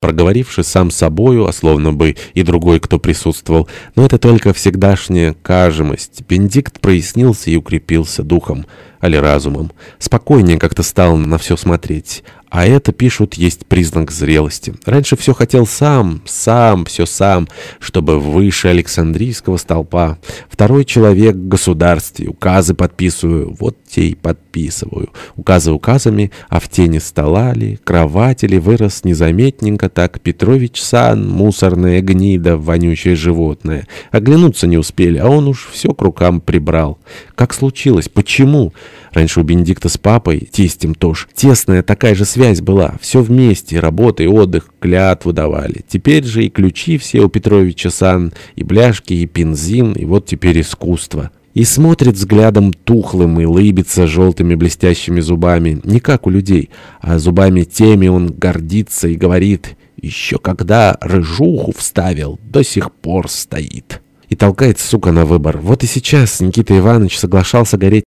проговоривший сам собою, а словно бы и другой, кто присутствовал. Но это только всегдашняя кажемость. Бенедикт прояснился и укрепился духом, али разумом. Спокойнее как-то стал на все смотреть. А это, пишут, есть признак зрелости. Раньше все хотел сам, сам, все сам, чтобы выше Александрийского столпа. Второй человек в государстве, указы подписываю, вот те и подписываю. Указы указами, а в тени стола ли, кровати ли вырос незаметненько так Петрович Сан, мусорная гнида, вонючее животное. Оглянуться не успели, а он уж все к рукам прибрал. Как случилось? Почему? Раньше у Бенедикта с папой, тестем тоже, тесная такая же связь была. Все вместе, работа и отдых, клятву давали. Теперь же и ключи все у Петровича Сан, и бляшки, и бензин, и вот теперь искусство. И смотрит взглядом тухлым и лыбится желтыми блестящими зубами, не как у людей, а зубами теми он гордится и говорит «Еще когда рыжуху вставил, до сих пор стоит». И толкает, сука, на выбор. Вот и сейчас Никита Иванович соглашался гореть